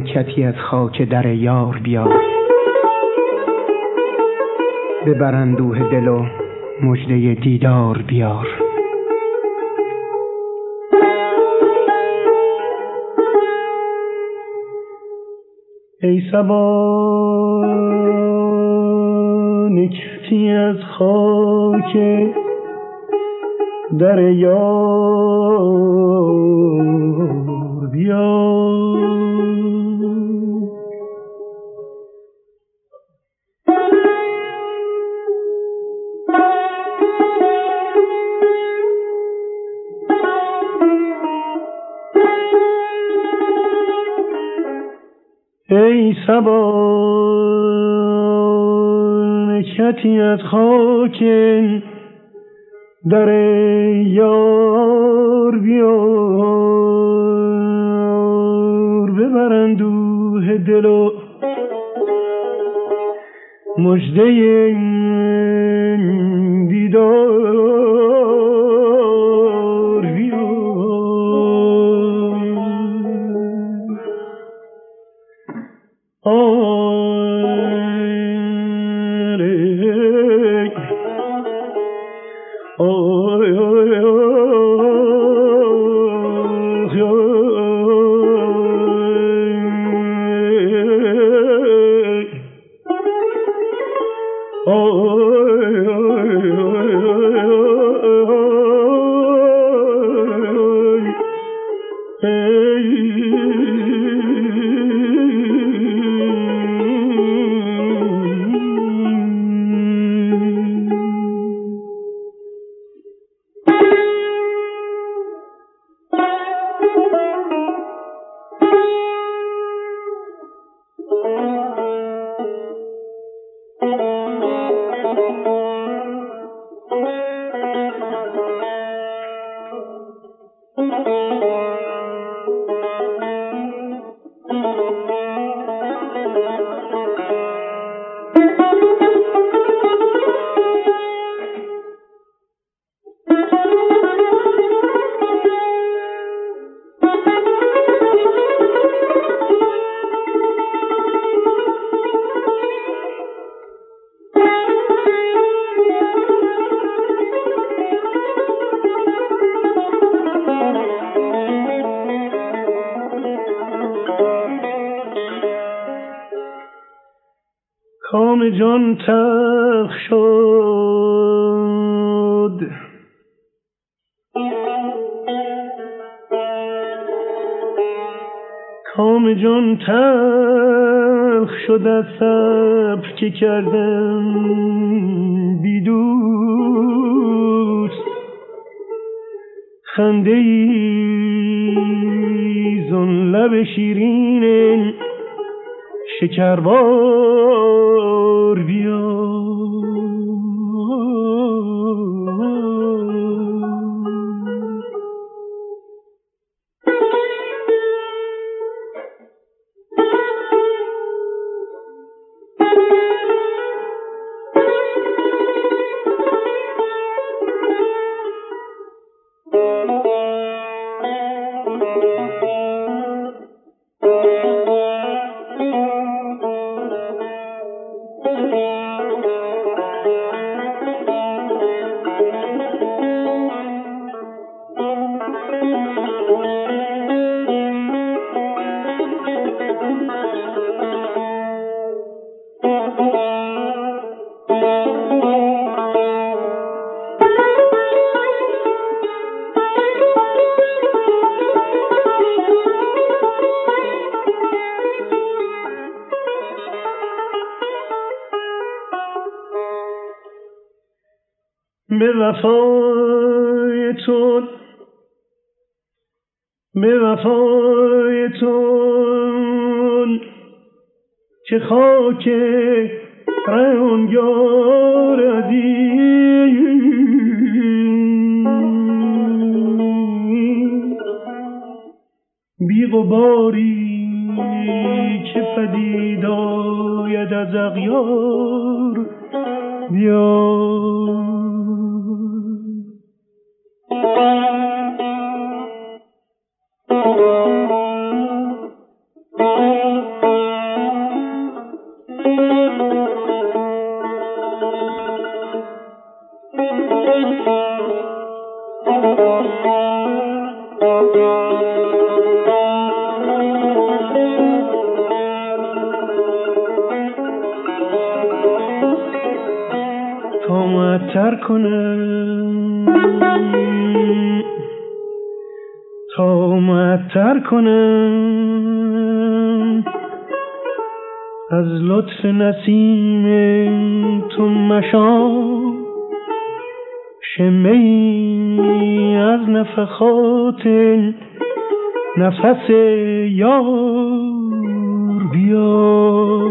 سبا نکتی از خاک در یار بیار. به برندوه دل و مجده دیدار بیار. ای سبا نکتی از خاک در یار بیار. ای سبا نکتی از خاک در یار بیار ببرندوه دل و مجده دیدار کام جان تلخ شد. کام جان تلخ شد از صبر که کردم بی دوست. خنده ای زن لب شیرین شکربار بیا وفای تو به وفای تو که خاک رون یاردی بی غباری که پدید آید از اغیار بیا لطف نسیم تو مشام شمه از نفخات نفس یار بیار.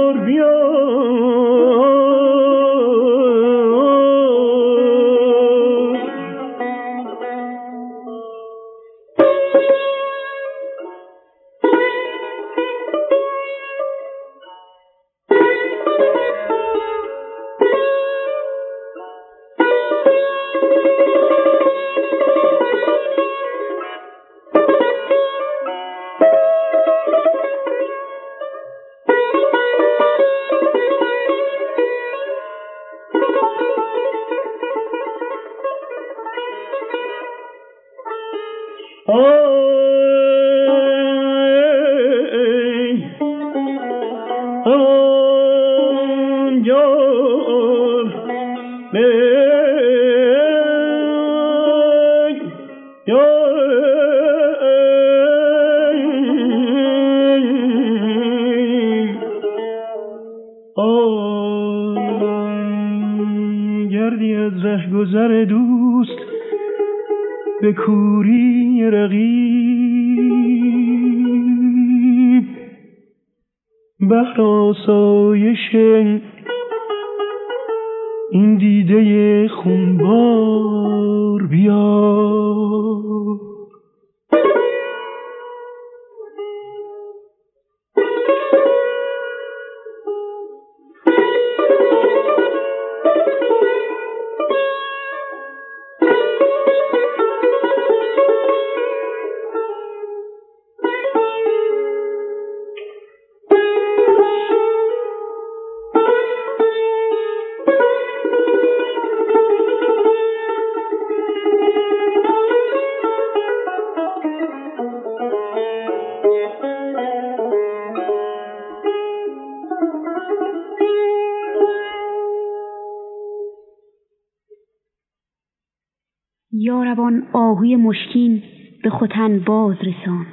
دیده خونبار بیار. آهوی مشکین به خوتن باز رسان.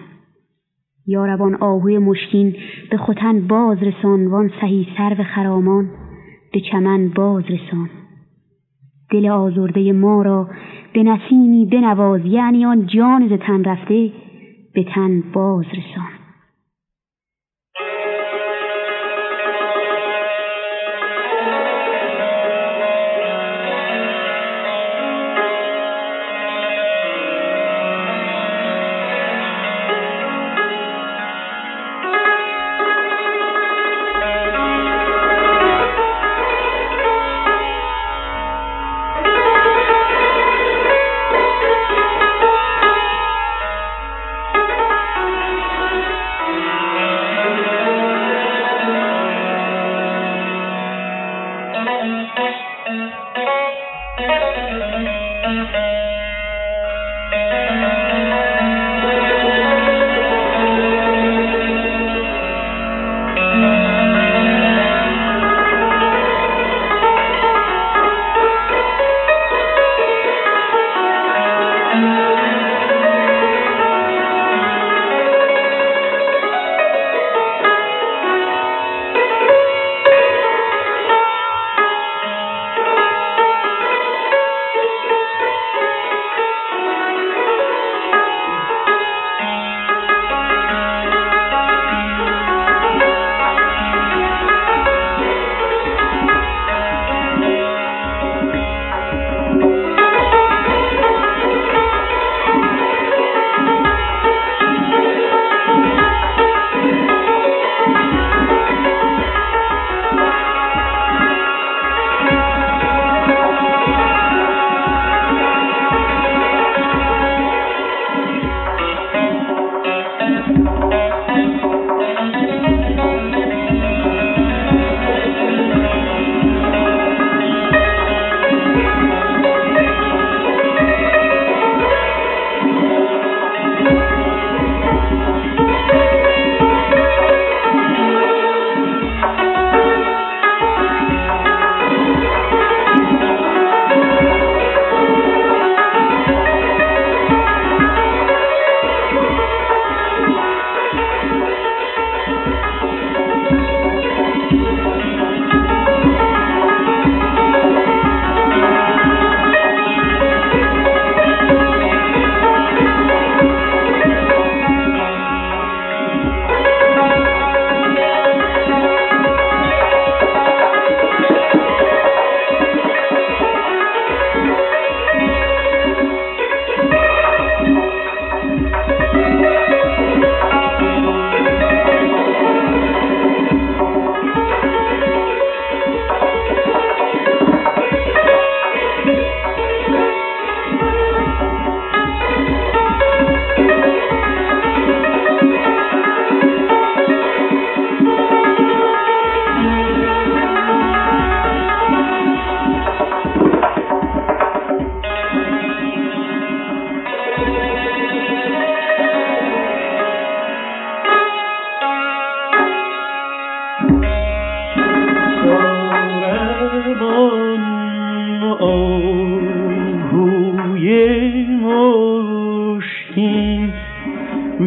یاربان آهوی مشکین به خوتن باز رسان وان سهی سرو خرامان به چمن باز رسان. دل آزرده ما را به نسیمی بنواز یعنی آن جان ز تن رفته به تن باز رسان.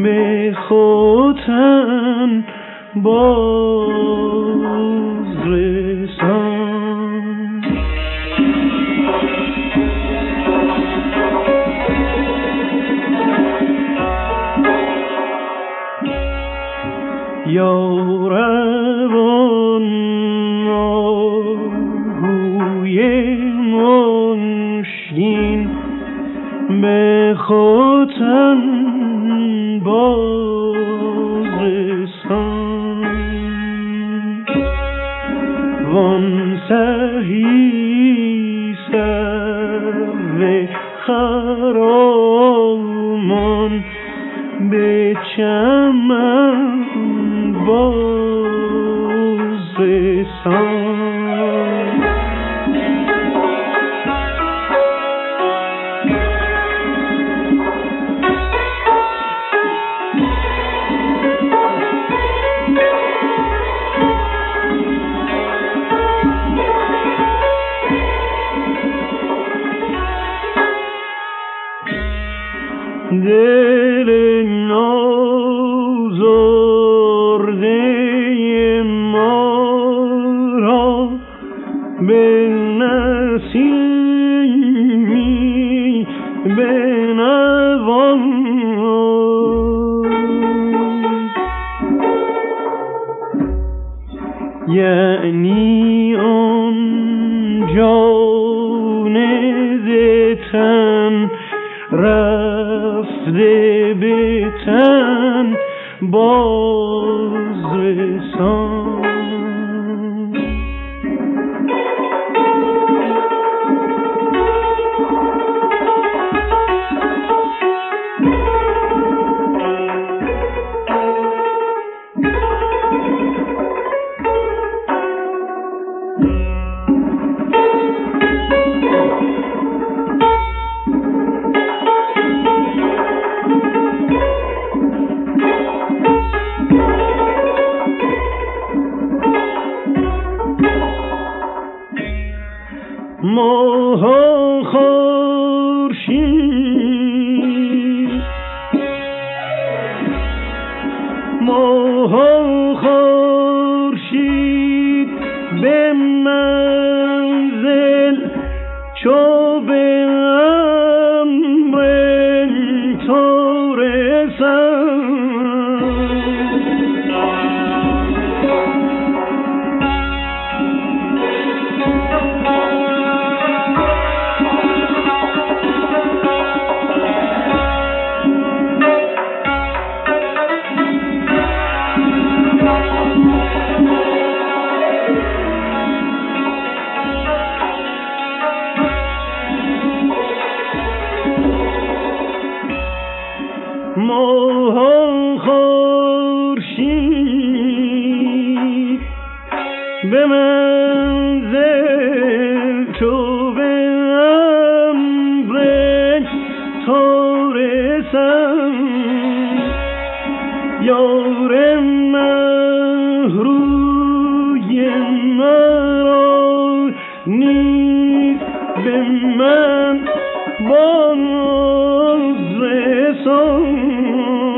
میخوتن با song. 分。نیست به من باز رسان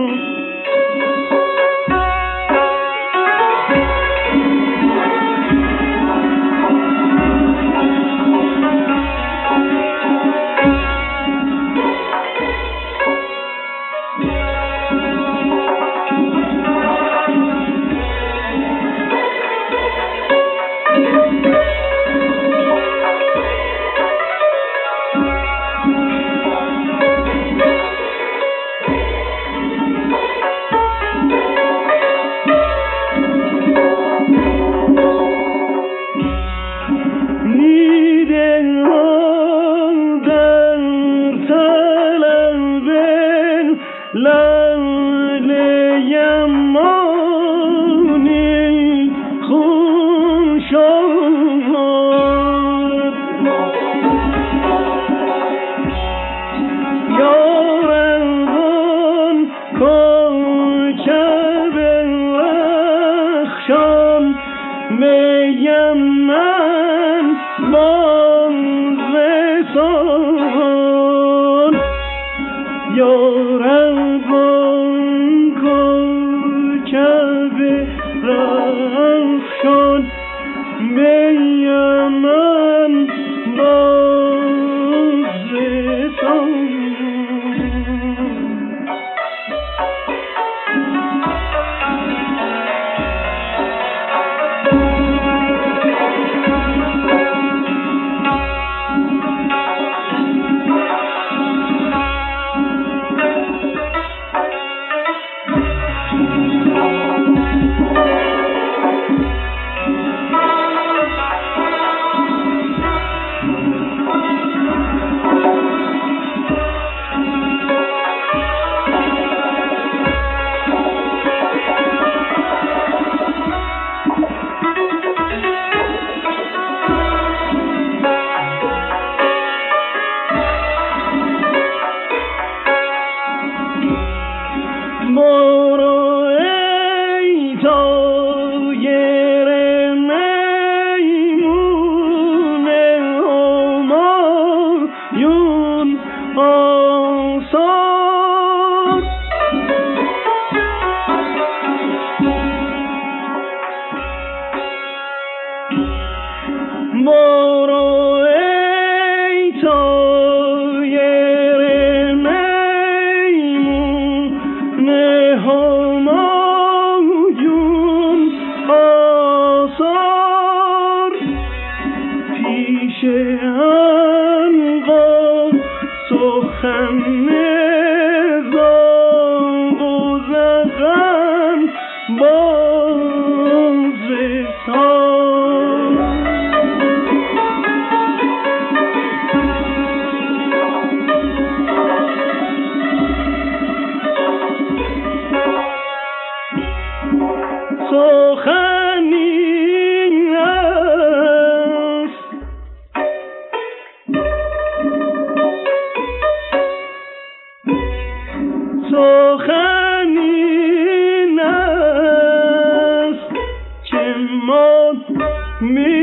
me.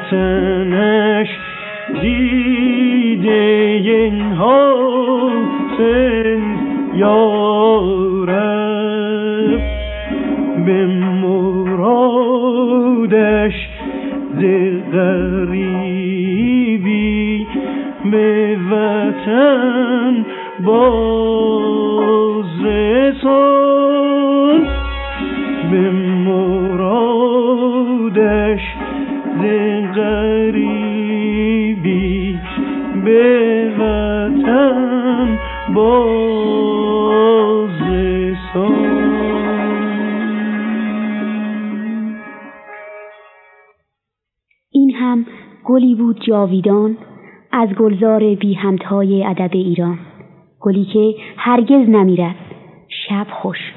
وطنش دیده این حسن یارب. به مرادش ز غریبی به وطن با گلی بود جاویدان از گلزار بی همتای ادب ایران گلی که هرگز نمیرد شب خوش.